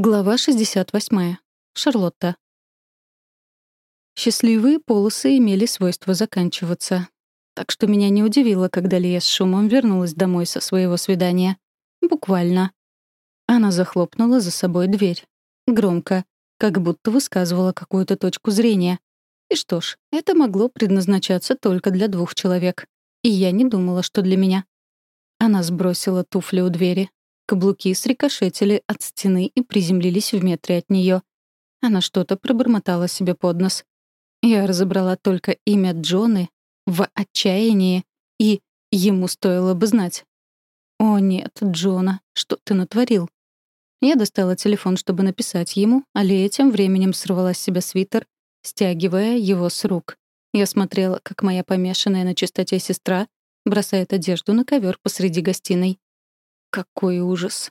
Глава 68. Шарлотта. Счастливые полосы имели свойство заканчиваться. Так что меня не удивило, когда Лия с шумом вернулась домой со своего свидания. Буквально. Она захлопнула за собой дверь. Громко, как будто высказывала какую-то точку зрения. И что ж, это могло предназначаться только для двух человек. И я не думала, что для меня. Она сбросила туфли у двери, Каблуки срикошетили от стены и приземлились в метре от нее. Она что-то пробормотала себе под нос. Я разобрала только имя Джоны в отчаянии, и ему стоило бы знать. «О нет, Джона, что ты натворил?» Я достала телефон, чтобы написать ему, а Лея тем временем сорвала с себя свитер, стягивая его с рук. Я смотрела, как моя помешанная на чистоте сестра бросает одежду на ковер посреди гостиной. Какой ужас.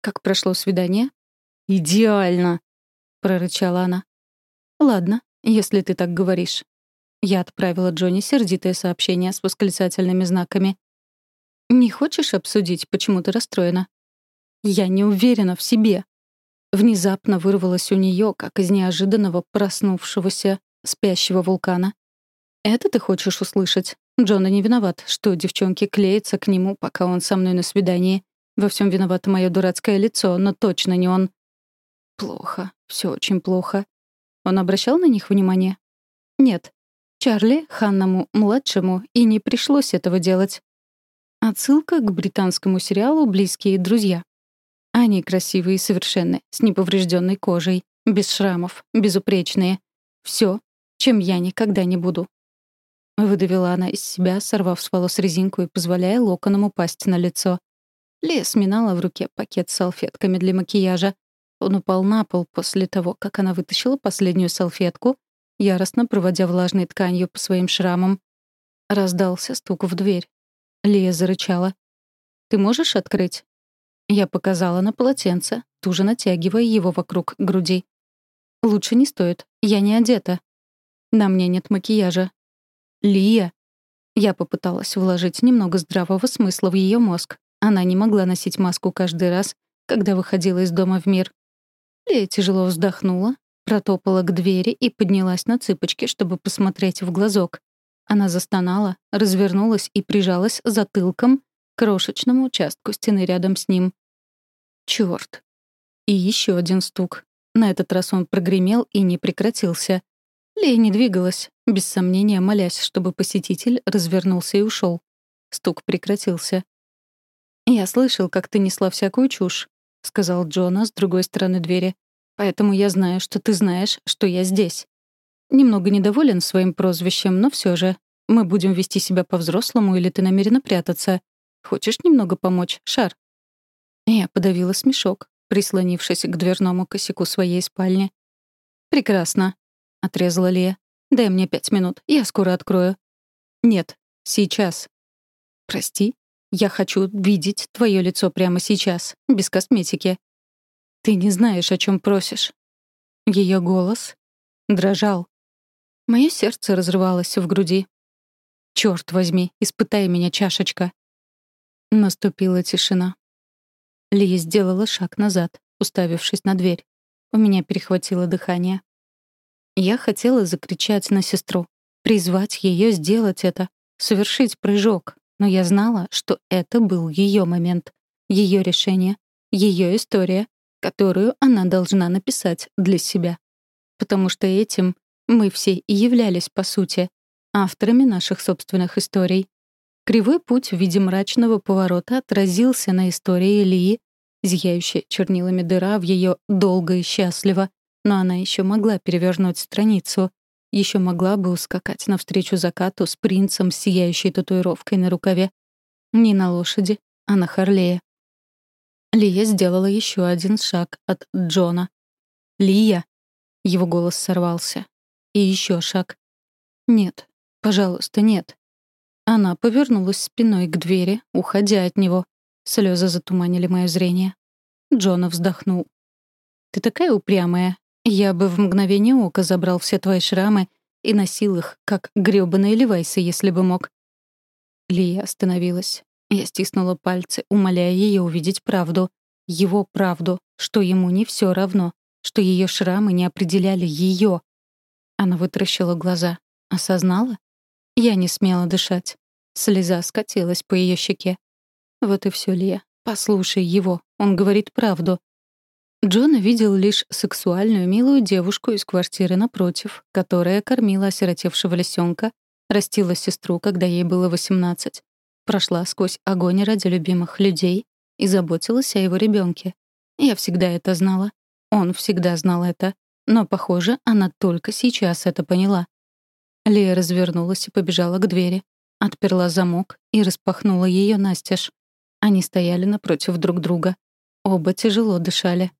Как прошло свидание? Идеально, прорычала она. Ладно, если ты так говоришь. Я отправила Джонни сердитое сообщение с восклицательными знаками. «Не хочешь обсудить, почему ты расстроена?» «Я не уверена в себе». Внезапно вырвалось у нее, как из неожиданного проснувшегося спящего вулкана. «Это ты хочешь услышать? Джона не виноват, что девчонки клеятся к нему, пока он со мной на свидании. Во всем виновато мое дурацкое лицо, но точно не он. Плохо, все очень плохо. Он обращал на них внимание? Нет. Чарли, Ханному младшему, и не пришлось этого делать. Отсылка к британскому сериалу «Близкие друзья». Они красивые и совершенны, с неповрежденной кожей, без шрамов, безупречные. Все, чем я никогда не буду. Выдавила она из себя, сорвав с волос резинку и позволяя локонам упасть на лицо. Лия сминала в руке пакет с салфетками для макияжа. Он упал на пол после того, как она вытащила последнюю салфетку, яростно проводя влажной тканью по своим шрамам. Раздался стук в дверь. Лия зарычала. «Ты можешь открыть?» Я показала на полотенце, туже натягивая его вокруг груди. «Лучше не стоит. Я не одета. На мне нет макияжа. Лия. Я попыталась вложить немного здравого смысла в ее мозг. Она не могла носить маску каждый раз, когда выходила из дома в мир. Лия тяжело вздохнула, протопала к двери и поднялась на цыпочки, чтобы посмотреть в глазок. Она застонала, развернулась и прижалась затылком к крошечному участку стены рядом с ним. Чёрт. И еще один стук. На этот раз он прогремел и не прекратился. Лея не двигалась, без сомнения молясь, чтобы посетитель развернулся и ушел. Стук прекратился. «Я слышал, как ты несла всякую чушь», — сказал Джона с другой стороны двери. «Поэтому я знаю, что ты знаешь, что я здесь. Немного недоволен своим прозвищем, но все же. Мы будем вести себя по-взрослому или ты намерена прятаться? Хочешь немного помочь, Шар?» Я подавила смешок, прислонившись к дверному косяку своей спальни. «Прекрасно», — отрезала Лия. Дай мне пять минут, я скоро открою». «Нет, сейчас». «Прости, я хочу видеть твое лицо прямо сейчас, без косметики». «Ты не знаешь, о чем просишь». Ее голос дрожал. Мое сердце разрывалось в груди. Черт возьми, испытай меня, чашечка». Наступила тишина. Ли сделала шаг назад, уставившись на дверь. У меня перехватило дыхание. Я хотела закричать на сестру, призвать ее сделать это, совершить прыжок, но я знала, что это был ее момент, ее решение, ее история, которую она должна написать для себя. Потому что этим мы все и являлись, по сути, авторами наших собственных историй. Кривой путь в виде мрачного поворота отразился на истории Ильи, зияющая чернилами дыра в ее «долго и счастливо», но она еще могла перевернуть страницу, еще могла бы ускакать навстречу закату с принцем с сияющей татуировкой на рукаве. Не на лошади, а на Харлее. Лия сделала еще один шаг от Джона. «Лия!» — его голос сорвался. И еще шаг. «Нет, пожалуйста, нет». Она повернулась спиной к двери, уходя от него. Слезы затуманили мое зрение. Джона вздохнул. «Ты такая упрямая. Я бы в мгновение ока забрал все твои шрамы и носил их, как грёбаные левайсы, если бы мог. Лия остановилась. Я стиснула пальцы, умоляя ее увидеть правду. его правду, что ему не все равно, что ее шрамы не определяли ее. Она вытаращила глаза. Осознала? Я не смела дышать. Слеза скатилась по ее щеке. Вот и все, Лия. Послушай его. Он говорит правду. Джона видел лишь сексуальную милую девушку из квартиры напротив, которая кормила осиротевшего лисенка, растила сестру, когда ей было 18, прошла сквозь огонь ради любимых людей и заботилась о его ребенке. Я всегда это знала. Он всегда знал это. Но, похоже, она только сейчас это поняла. Лия развернулась и побежала к двери. Отперла замок и распахнула ее настежь. Они стояли напротив друг друга. Оба тяжело дышали.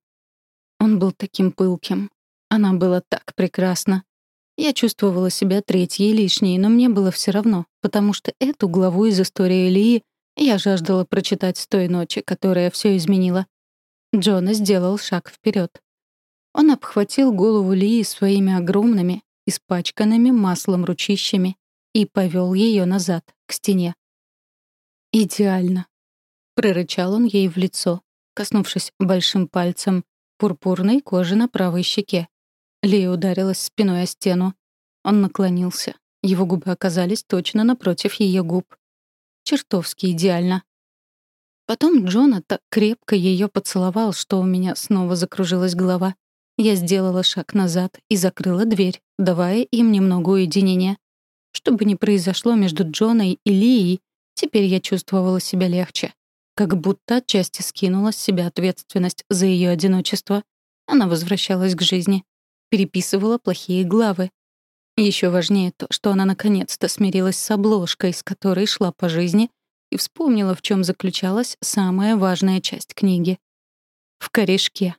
Он был таким пылким. Она была так прекрасна. Я чувствовала себя третьей лишней, но мне было все равно, потому что эту главу из истории Лии я жаждала прочитать с той ночи, которая все изменила. Джона сделал шаг вперед. Он обхватил голову Лии своими огромными, испачканными маслом ручищами и повел ее назад, к стене. «Идеально», — прорычал он ей в лицо, коснувшись большим пальцем пурпурной кожи на правой щеке. Лия ударилась спиной о стену. Он наклонился. Его губы оказались точно напротив ее губ. Чертовски идеально. Потом Джона так крепко ее поцеловал, что у меня снова закружилась голова. Я сделала шаг назад и закрыла дверь, давая им немного уединения. Что бы ни произошло между Джоной и Лией, теперь я чувствовала себя легче. Как будто отчасти скинула с себя ответственность за ее одиночество. Она возвращалась к жизни. Переписывала плохие главы. Еще важнее то, что она наконец-то смирилась с обложкой, с которой шла по жизни, и вспомнила, в чем заключалась самая важная часть книги. В корешке.